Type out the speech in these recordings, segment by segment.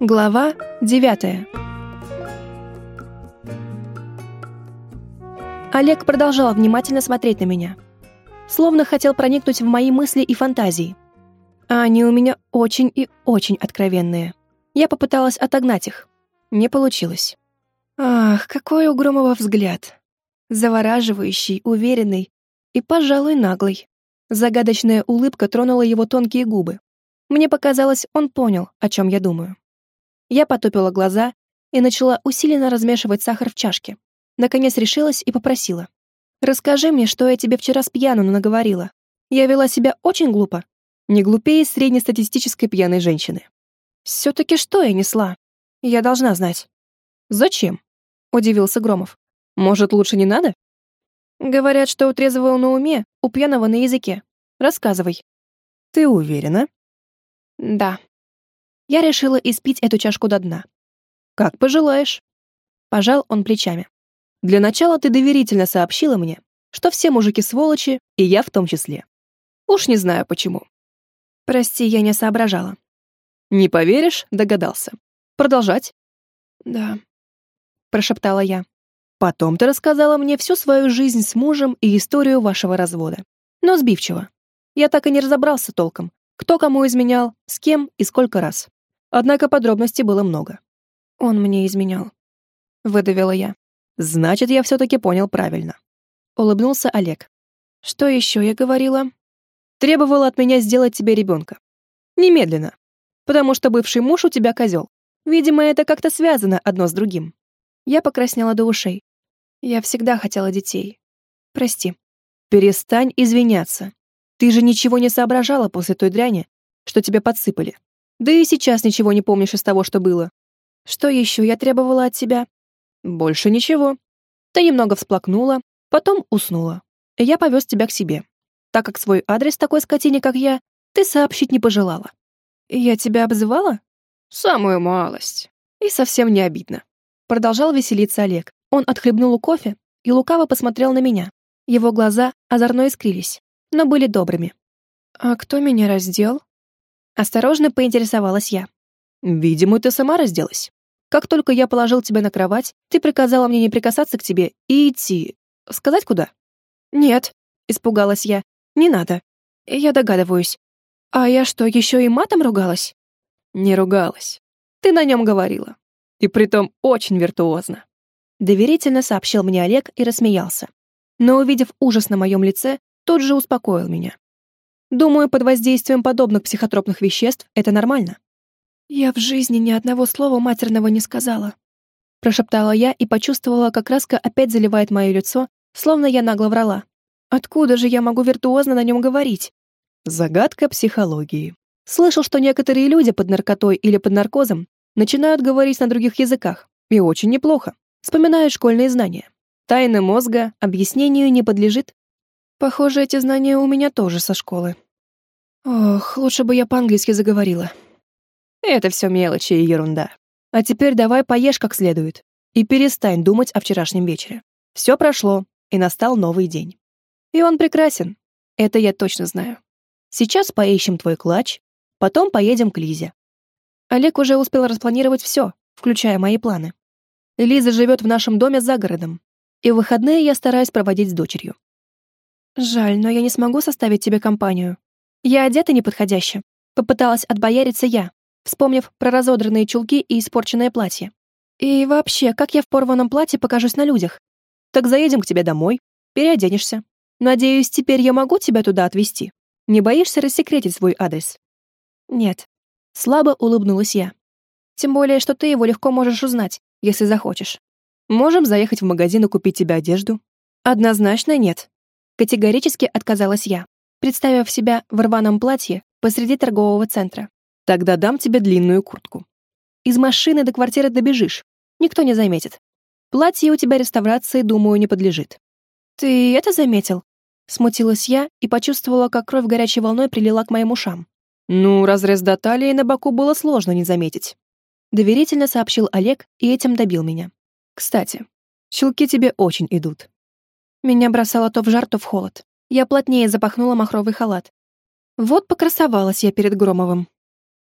Глава девятая. Олег продолжал внимательно смотреть на меня. Словно хотел проникнуть в мои мысли и фантазии. А они у меня очень и очень откровенные. Я попыталась отогнать их. Не получилось. Ах, какой у Громова взгляд. Завораживающий, уверенный и, пожалуй, наглый. Загадочная улыбка тронула его тонкие губы. Мне показалось, он понял, о чем я думаю. Я потупила глаза и начала усиленно размешивать сахар в чашке. Наконец решилась и попросила. «Расскажи мне, что я тебе вчера с пьяну наговорила. Я вела себя очень глупо. Не глупее среднестатистической пьяной женщины. Все-таки что я несла? Я должна знать». «Зачем?» — удивился Громов. «Может, лучше не надо?» «Говорят, что у трезвого на уме, у пьяного на языке. Рассказывай». «Ты уверена?» Да. Я решила испить эту чашку до дна. Как пожелаешь. Пожал он плечами. Для начала ты доверительно сообщила мне, что все мужики сволочи, и я в том числе. Уж не знаю почему. Прости, я не соображала. Не поверишь, догадался. Продолжать? Да. Прошептала я. Потом ты рассказала мне всю свою жизнь с мужем и историю вашего развода. Но сбивчиво. Я так и не разобрался толком, кто кому изменял, с кем и сколько раз. Однако подробностей было много. «Он мне изменял», — выдавила я. «Значит, я все-таки понял правильно». Улыбнулся Олег. «Что еще я говорила?» «Требовала от меня сделать тебе ребенка. Немедленно. Потому что бывший муж у тебя козел. Видимо, это как-то связано одно с другим». Я покраснела до ушей. Я всегда хотела детей. Прости. Перестань извиняться. Ты же ничего не соображала после той дряни, что тебе подсыпали. Да и сейчас ничего не помнишь из того, что было. Что еще я требовала от тебя? Больше ничего. Ты немного всплакнула, потом уснула. Я повез тебя к себе, так как свой адрес такой скотине, как я, ты сообщить не пожелала. Я тебя обзывала? Самую малость. И совсем не обидно. Продолжал веселиться Олег. Он отхлебнул кофе и лукаво посмотрел на меня. Его глаза озорно искрились но были добрыми. «А кто меня раздел?» Осторожно поинтересовалась я. «Видимо, ты сама разделась. Как только я положил тебя на кровать, ты приказала мне не прикасаться к тебе и идти. Сказать куда?» «Нет», — испугалась я. «Не надо. Я догадываюсь. А я что, еще и матом ругалась?» «Не ругалась. Ты на нем говорила. И притом очень виртуозно». Доверительно сообщил мне Олег и рассмеялся. Но, увидев ужас на моем лице, тот же успокоил меня. Думаю, под воздействием подобных психотропных веществ это нормально. Я в жизни ни одного слова матерного не сказала. Прошептала я и почувствовала, как краска опять заливает мое лицо, словно я нагло врала. Откуда же я могу виртуозно на нем говорить? Загадка психологии. Слышал, что некоторые люди под наркотой или под наркозом начинают говорить на других языках. И очень неплохо. Вспоминают школьные знания. Тайна мозга объяснению не подлежит. Похоже, эти знания у меня тоже со школы. Ох, лучше бы я по-английски заговорила. Это все мелочи и ерунда. А теперь давай поешь как следует. И перестань думать о вчерашнем вечере. Все прошло, и настал новый день. И он прекрасен. Это я точно знаю. Сейчас поищем твой клатч, потом поедем к Лизе. Олег уже успел распланировать все, включая мои планы. Лиза живет в нашем доме за городом, и в выходные я стараюсь проводить с дочерью. «Жаль, но я не смогу составить тебе компанию. Я одета неподходяще», — попыталась отбояриться я, вспомнив про разодранные чулки и испорченное платье. «И вообще, как я в порванном платье покажусь на людях? Так заедем к тебе домой, переоденешься. Надеюсь, теперь я могу тебя туда отвезти. Не боишься рассекретить свой адрес?» «Нет», — слабо улыбнулась я. «Тем более, что ты его легко можешь узнать, если захочешь. Можем заехать в магазин и купить тебе одежду?» «Однозначно нет», Категорически отказалась я, представив себя в рваном платье посреди торгового центра. Тогда дам тебе длинную куртку. Из машины до квартиры добежишь. Никто не заметит. Платье у тебя реставрации, думаю, не подлежит. Ты это заметил? Смутилась я и почувствовала, как кровь горячей волной прилила к моим ушам. Ну, разрез до талии на боку было сложно не заметить. Доверительно сообщил Олег и этим добил меня. Кстати, щелки тебе очень идут. Меня бросало то в жар, то в холод. Я плотнее запахнула махровый халат. Вот покрасовалась я перед Громовым.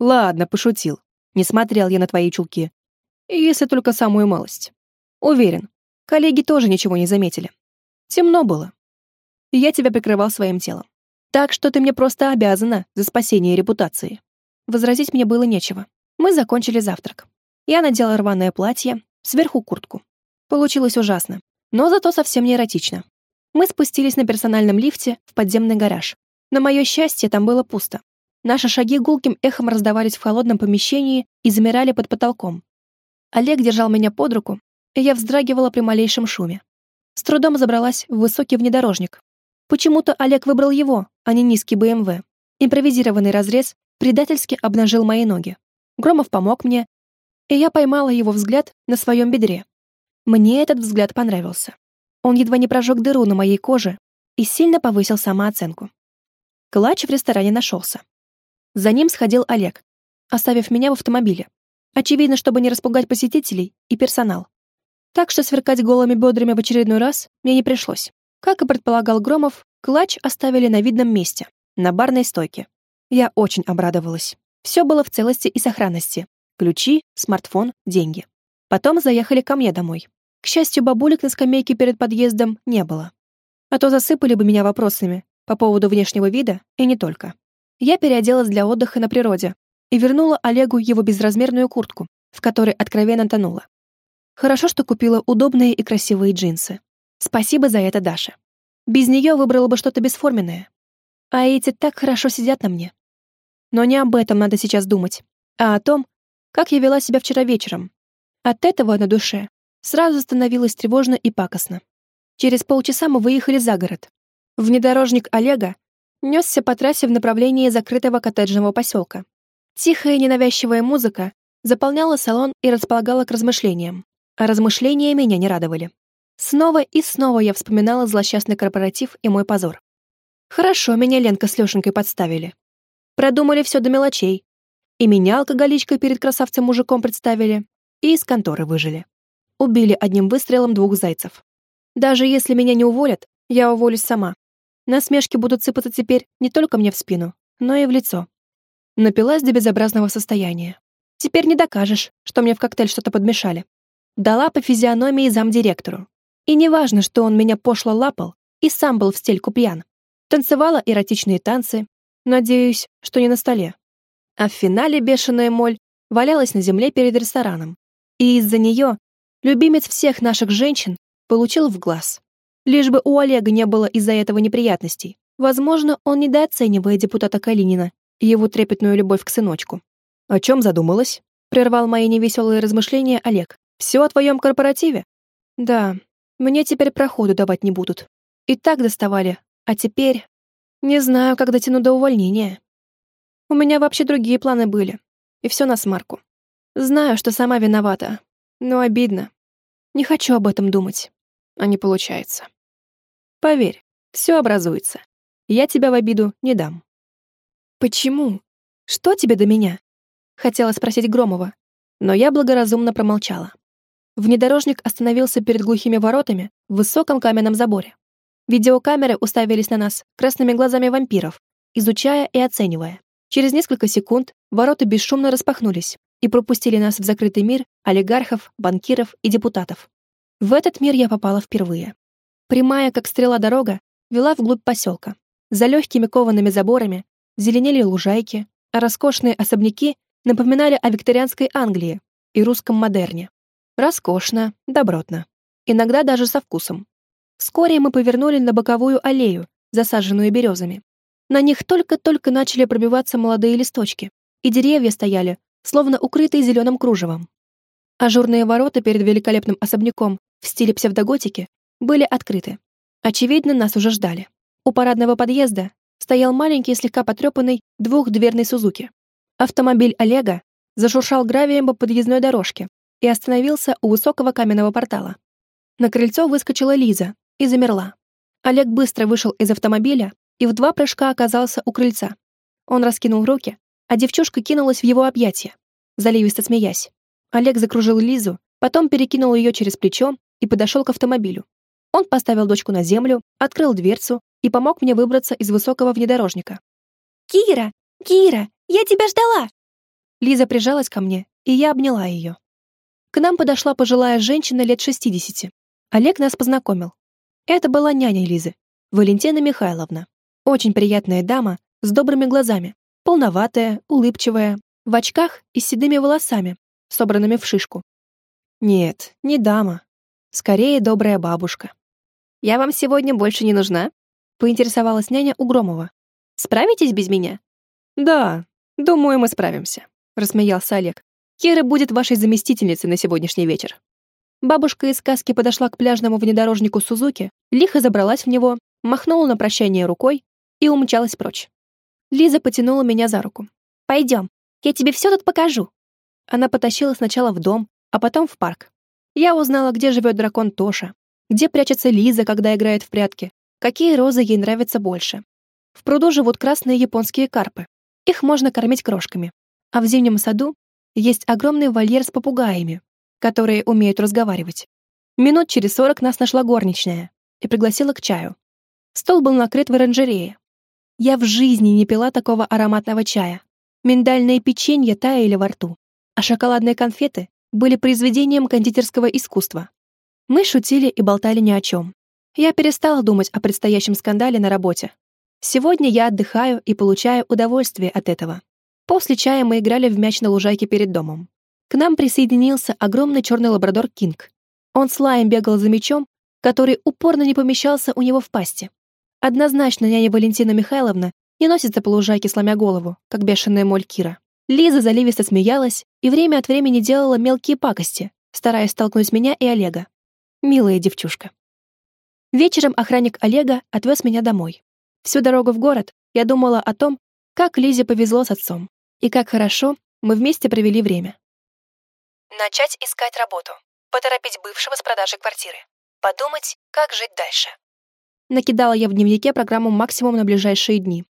Ладно, пошутил. Не смотрел я на твои чулки. Если только самую малость. Уверен, коллеги тоже ничего не заметили. Темно было. Я тебя прикрывал своим телом. Так что ты мне просто обязана за спасение репутации. Возразить мне было нечего. Мы закончили завтрак. Я надела рваное платье, сверху куртку. Получилось ужасно, но зато совсем не эротично. Мы спустились на персональном лифте в подземный гараж. На мое счастье, там было пусто. Наши шаги гулким эхом раздавались в холодном помещении и замирали под потолком. Олег держал меня под руку, и я вздрагивала при малейшем шуме. С трудом забралась в высокий внедорожник. Почему-то Олег выбрал его, а не низкий БМВ. Импровизированный разрез предательски обнажил мои ноги. Громов помог мне, и я поймала его взгляд на своем бедре. Мне этот взгляд понравился. Он едва не прожег дыру на моей коже и сильно повысил самооценку. Клач в ресторане нашелся. За ним сходил Олег, оставив меня в автомобиле. Очевидно, чтобы не распугать посетителей и персонал. Так что сверкать голыми бедрами в очередной раз мне не пришлось. Как и предполагал Громов, клатч оставили на видном месте, на барной стойке. Я очень обрадовалась. Все было в целости и сохранности. Ключи, смартфон, деньги. Потом заехали ко мне домой. К счастью, бабулек на скамейке перед подъездом не было. А то засыпали бы меня вопросами по поводу внешнего вида и не только. Я переоделась для отдыха на природе и вернула Олегу его безразмерную куртку, в которой откровенно тонула. Хорошо, что купила удобные и красивые джинсы. Спасибо за это, Даша. Без нее выбрала бы что-то бесформенное. А эти так хорошо сидят на мне. Но не об этом надо сейчас думать, а о том, как я вела себя вчера вечером. От этого на душе сразу становилось тревожно и пакостно. Через полчаса мы выехали за город. Внедорожник Олега несся по трассе в направлении закрытого коттеджного поселка. Тихая ненавязчивая музыка заполняла салон и располагала к размышлениям. А размышления меня не радовали. Снова и снова я вспоминала злосчастный корпоратив и мой позор. Хорошо, меня Ленка с Лешенькой подставили. Продумали все до мелочей. И меня алкоголичкой перед красавцем-мужиком представили, и из конторы выжили. Убили одним выстрелом двух зайцев. Даже если меня не уволят, я уволюсь сама. Насмешки будут сыпаться теперь не только мне в спину, но и в лицо. Напилась до безобразного состояния. Теперь не докажешь, что мне в коктейль что-то подмешали. Дала по физиономии замдиректору. И неважно, что он меня пошло лапал и сам был в стельку пьян. Танцевала эротичные танцы, надеюсь, что не на столе. А в финале бешеная моль валялась на земле перед рестораном. И из-за нее любимец всех наших женщин получил в глаз. Лишь бы у Олега не было из-за этого неприятностей. Возможно, он недооценивает депутата Калинина и его трепетную любовь к сыночку. «О чем задумалась?» — прервал мои невеселые размышления Олег. «Все о твоем корпоративе?» «Да, мне теперь проходу давать не будут. И так доставали, а теперь... Не знаю, как дотяну до увольнения. У меня вообще другие планы были. И все на смарку. Знаю, что сама виновата, но обидно. Не хочу об этом думать. А не получается. Поверь, все образуется. Я тебя в обиду не дам. Почему? Что тебе до меня? Хотела спросить Громова, но я благоразумно промолчала. Внедорожник остановился перед глухими воротами в высоком каменном заборе. Видеокамеры уставились на нас красными глазами вампиров, изучая и оценивая. Через несколько секунд ворота бесшумно распахнулись и пропустили нас в закрытый мир олигархов, банкиров и депутатов. В этот мир я попала впервые. Прямая, как стрела дорога, вела вглубь поселка. За легкими коваными заборами зеленели лужайки, а роскошные особняки напоминали о викторианской Англии и русском модерне. Роскошно, добротно. Иногда даже со вкусом. Вскоре мы повернули на боковую аллею, засаженную березами. На них только-только начали пробиваться молодые листочки, и деревья стояли, словно укрытые зеленым кружевом. Ажурные ворота перед великолепным особняком в стиле псевдоготики были открыты. Очевидно, нас уже ждали. У парадного подъезда стоял маленький, слегка потрепанный двухдверный Сузуки. Автомобиль Олега зашуршал гравием по подъездной дорожке, и остановился у высокого каменного портала. На крыльцо выскочила Лиза и замерла. Олег быстро вышел из автомобиля и в два прыжка оказался у крыльца. Он раскинул руки, а девчушка кинулась в его объятия, заливисто смеясь. Олег закружил Лизу, потом перекинул ее через плечо и подошел к автомобилю. Он поставил дочку на землю, открыл дверцу и помог мне выбраться из высокого внедорожника. «Кира! Кира! Я тебя ждала!» Лиза прижалась ко мне, и я обняла ее. К нам подошла пожилая женщина лет 60. Олег нас познакомил. Это была няня Лизы, Валентина Михайловна. Очень приятная дама с добрыми глазами, полноватая, улыбчивая, в очках и с седыми волосами, собранными в шишку. Нет, не дама. Скорее, добрая бабушка. «Я вам сегодня больше не нужна?» — поинтересовалась няня у Громова. «Справитесь без меня?» «Да, думаю, мы справимся», — рассмеялся Олег. «Кира будет вашей заместительницей на сегодняшний вечер». Бабушка из сказки подошла к пляжному внедорожнику Сузуки, лихо забралась в него, махнула на прощание рукой и умчалась прочь. Лиза потянула меня за руку. «Пойдем, я тебе все тут покажу». Она потащила сначала в дом, а потом в парк. Я узнала, где живет дракон Тоша, где прячется Лиза, когда играет в прятки, какие розы ей нравятся больше. В пруду живут красные японские карпы. Их можно кормить крошками. А в зимнем саду есть огромный вольер с попугаями, которые умеют разговаривать. Минут через сорок нас нашла горничная и пригласила к чаю. Стол был накрыт в оранжерее. Я в жизни не пила такого ароматного чая. Миндальные печенья таяли во рту, а шоколадные конфеты были произведением кондитерского искусства. Мы шутили и болтали ни о чем. Я перестала думать о предстоящем скандале на работе. Сегодня я отдыхаю и получаю удовольствие от этого. После чая мы играли в мяч на лужайке перед домом. К нам присоединился огромный черный лабрадор Кинг. Он с лаем бегал за мячом, который упорно не помещался у него в пасти. Однозначно няня Валентина Михайловна не носится по лужайке, сломя голову, как бешеная моль Кира. Лиза заливисто смеялась и время от времени делала мелкие пакости, стараясь столкнуть меня и Олега. Милая девчушка. Вечером охранник Олега отвез меня домой. Всю дорогу в город я думала о том, как Лизе повезло с отцом, и как хорошо мы вместе провели время. Начать искать работу. Поторопить бывшего с продажей квартиры. Подумать, как жить дальше. Накидала я в дневнике программу максимум на ближайшие дни.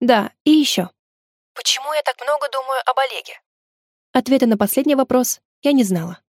Да, и еще. Почему я так много думаю об Олеге? Ответа на последний вопрос я не знала.